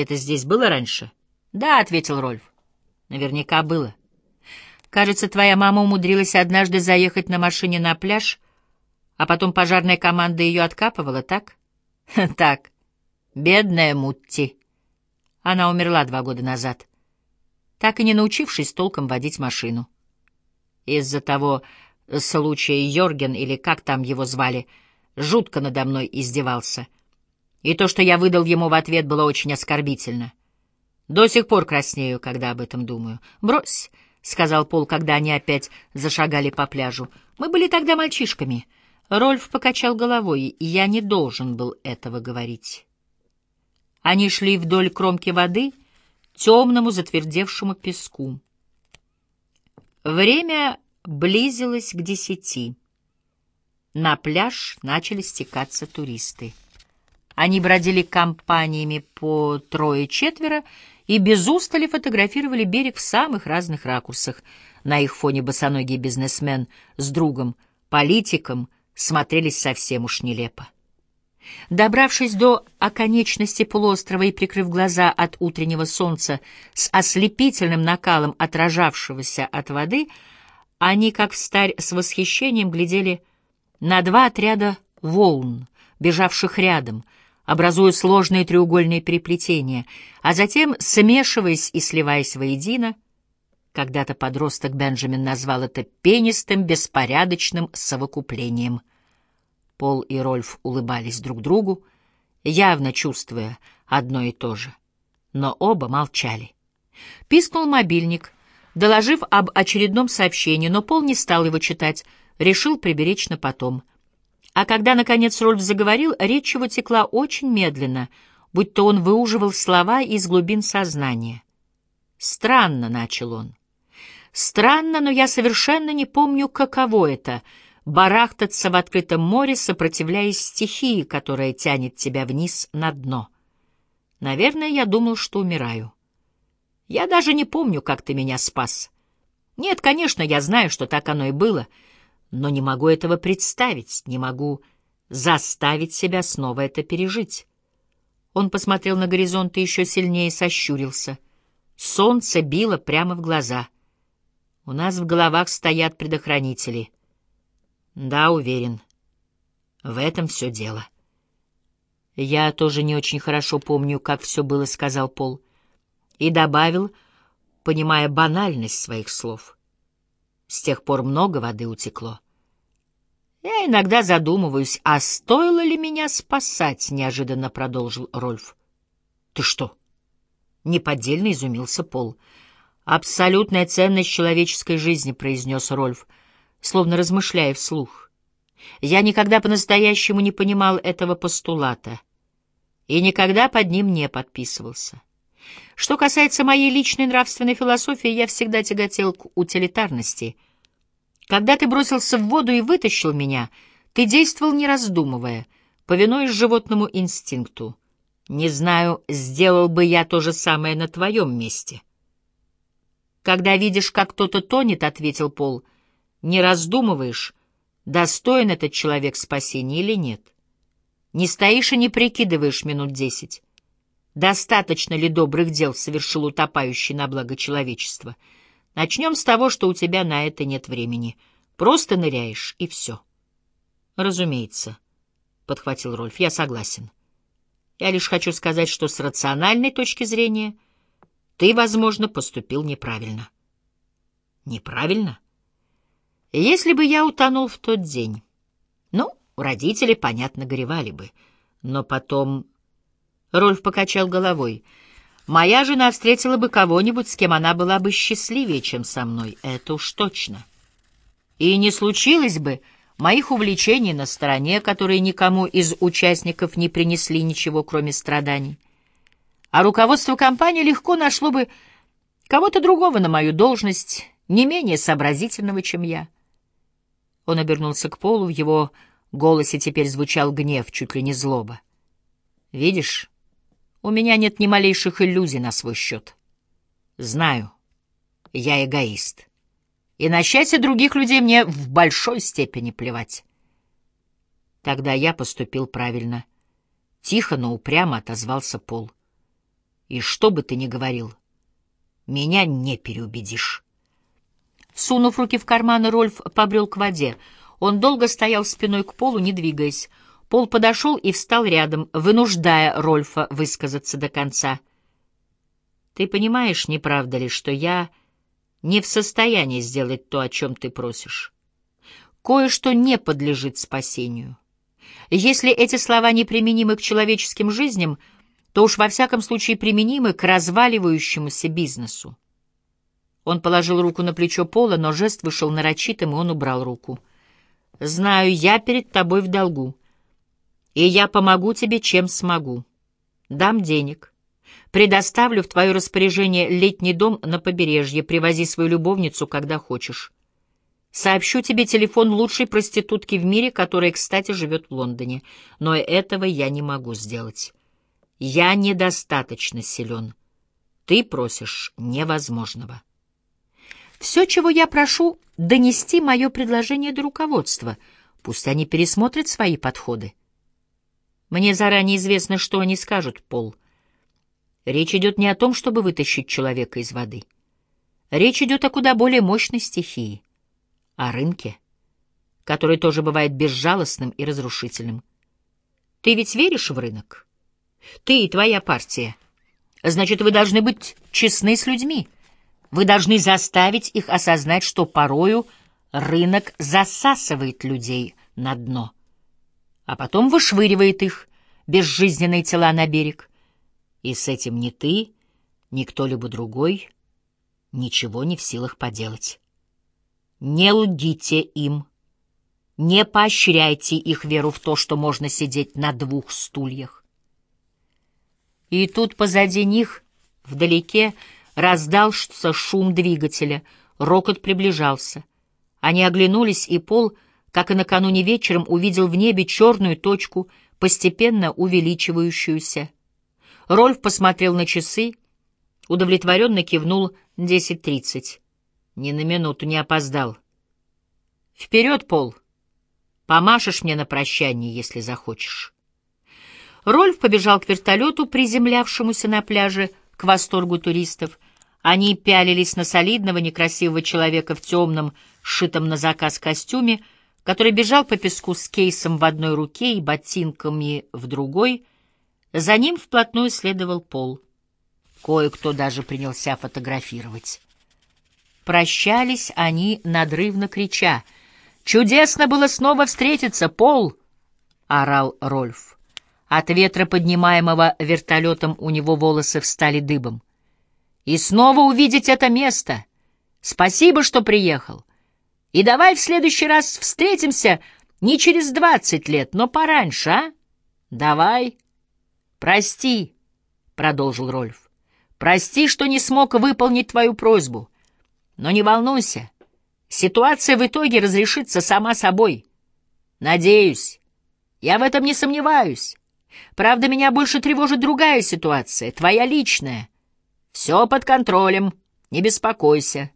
Это здесь было раньше? Да, — ответил Рольф. Наверняка было. Кажется, твоя мама умудрилась однажды заехать на машине на пляж, а потом пожарная команда ее откапывала, так? Так. Бедная Мутти. Она умерла два года назад, так и не научившись толком водить машину. Из-за того случая Йорген, или как там его звали, жутко надо мной издевался. И то, что я выдал ему в ответ, было очень оскорбительно. До сих пор краснею, когда об этом думаю. «Брось», — сказал Пол, когда они опять зашагали по пляжу. «Мы были тогда мальчишками». Рольф покачал головой, и я не должен был этого говорить. Они шли вдоль кромки воды, темному затвердевшему песку. Время близилось к десяти. На пляж начали стекаться туристы. Они бродили компаниями по трое-четверо и без устали фотографировали берег в самых разных ракурсах. На их фоне босоногий бизнесмен с другом, политиком, смотрелись совсем уж нелепо. Добравшись до оконечности полуострова и прикрыв глаза от утреннего солнца с ослепительным накалом отражавшегося от воды, они, как встарь, с восхищением глядели на два отряда волн, бежавших рядом — образуя сложные треугольные переплетения, а затем, смешиваясь и сливаясь воедино, когда-то подросток Бенджамин назвал это пенистым, беспорядочным совокуплением. Пол и Рольф улыбались друг другу, явно чувствуя одно и то же, но оба молчали. Пискнул мобильник, доложив об очередном сообщении, но Пол не стал его читать, решил приберечь на потом — а когда, наконец, Рольф заговорил, речь его текла очень медленно, будто он выуживал слова из глубин сознания. «Странно», — начал он. «Странно, но я совершенно не помню, каково это — барахтаться в открытом море, сопротивляясь стихии, которая тянет тебя вниз на дно. Наверное, я думал, что умираю. Я даже не помню, как ты меня спас. Нет, конечно, я знаю, что так оно и было — но не могу этого представить, не могу заставить себя снова это пережить. Он посмотрел на горизонт и еще сильнее сощурился. Солнце било прямо в глаза. У нас в головах стоят предохранители. Да, уверен. В этом все дело. Я тоже не очень хорошо помню, как все было, — сказал Пол. И добавил, понимая банальность своих слов — с тех пор много воды утекло. Я иногда задумываюсь, а стоило ли меня спасать, — неожиданно продолжил Рольф. — Ты что? — неподдельно изумился Пол. — Абсолютная ценность человеческой жизни, — произнес Рольф, словно размышляя вслух. Я никогда по-настоящему не понимал этого постулата и никогда под ним не подписывался. Что касается моей личной нравственной философии, я всегда тяготел к утилитарности. Когда ты бросился в воду и вытащил меня, ты действовал не раздумывая, повинуясь животному инстинкту. Не знаю, сделал бы я то же самое на твоем месте. Когда видишь, как кто-то тонет, — ответил Пол, — не раздумываешь, достоин этот человек спасения или нет. Не стоишь и не прикидываешь минут десять. Достаточно ли добрых дел совершил утопающий на благо человечества? Начнем с того, что у тебя на это нет времени. Просто ныряешь, и все. Разумеется, — подхватил Рольф, — я согласен. Я лишь хочу сказать, что с рациональной точки зрения ты, возможно, поступил неправильно. Неправильно? Если бы я утонул в тот день, ну, родители, понятно, горевали бы, но потом Рольф покачал головой. «Моя жена встретила бы кого-нибудь, с кем она была бы счастливее, чем со мной, это уж точно. И не случилось бы моих увлечений на стороне, которые никому из участников не принесли ничего, кроме страданий. А руководство компании легко нашло бы кого-то другого на мою должность, не менее сообразительного, чем я». Он обернулся к Полу, в его голосе теперь звучал гнев, чуть ли не злоба. «Видишь?» У меня нет ни малейших иллюзий на свой счет. Знаю, я эгоист. И на счастье других людей мне в большой степени плевать. Тогда я поступил правильно. Тихо, но упрямо отозвался Пол. И что бы ты ни говорил, меня не переубедишь. Сунув руки в карманы, Рольф побрел к воде. Он долго стоял спиной к полу, не двигаясь. Пол подошел и встал рядом, вынуждая Рольфа высказаться до конца. «Ты понимаешь, не правда ли, что я не в состоянии сделать то, о чем ты просишь? Кое-что не подлежит спасению. Если эти слова неприменимы к человеческим жизням, то уж во всяком случае применимы к разваливающемуся бизнесу. Он положил руку на плечо Пола, но жест вышел нарочитым, и он убрал руку. «Знаю, я перед тобой в долгу, и я помогу тебе, чем смогу. Дам денег. Предоставлю в твое распоряжение летний дом на побережье, привози свою любовницу, когда хочешь. Сообщу тебе телефон лучшей проститутки в мире, которая, кстати, живет в Лондоне. Но этого я не могу сделать. Я недостаточно силен. Ты просишь невозможного. Все, чего я прошу, донести мое предложение до руководства. Пусть они пересмотрят свои подходы. Мне заранее известно, что они скажут, Пол. Речь идет не о том, чтобы вытащить человека из воды. Речь идет о куда более мощной стихии о рынке, который тоже бывает безжалостным и разрушительным. Ты ведь веришь в рынок? Ты и твоя партия. Значит, вы должны быть честны с людьми. Вы должны заставить их осознать, что порою рынок засасывает людей на дно, а потом вышвыривает их, безжизненные тела, на берег. И с этим ни ты, ни кто-либо другой ничего не в силах поделать. Не лгите им. Не поощряйте их веру в то, что можно сидеть на двух стульях. И тут позади них, вдалеке, раздался шум двигателя, рокот приближался. Они оглянулись, и Пол, как и накануне вечером, увидел в небе черную точку, постепенно увеличивающуюся. Рольф посмотрел на часы, удовлетворенно кивнул «десять тридцать». Ни на минуту не опоздал. Вперед, Пол! Помашешь мне на прощание, если захочешь. Рольф побежал к вертолету, приземлявшемуся на пляже, к восторгу туристов. Они пялились на солидного, некрасивого человека в темном, сшитом на заказ костюме, который бежал по песку с кейсом в одной руке и ботинками в другой. За ним вплотную следовал Пол. Кое-кто даже принялся фотографировать. Прощались они, надрывно крича. «Чудесно было снова встретиться, Пол!» — орал Рольф. От ветра, поднимаемого вертолетом, у него волосы встали дыбом. «И снова увидеть это место! Спасибо, что приехал! И давай в следующий раз встретимся не через двадцать лет, но пораньше, а? Давай!» «Прости!» — продолжил Рольф. «Прости, что не смог выполнить твою просьбу». Но не волнуйся, ситуация в итоге разрешится сама собой. Надеюсь. Я в этом не сомневаюсь. Правда, меня больше тревожит другая ситуация, твоя личная. Все под контролем, не беспокойся.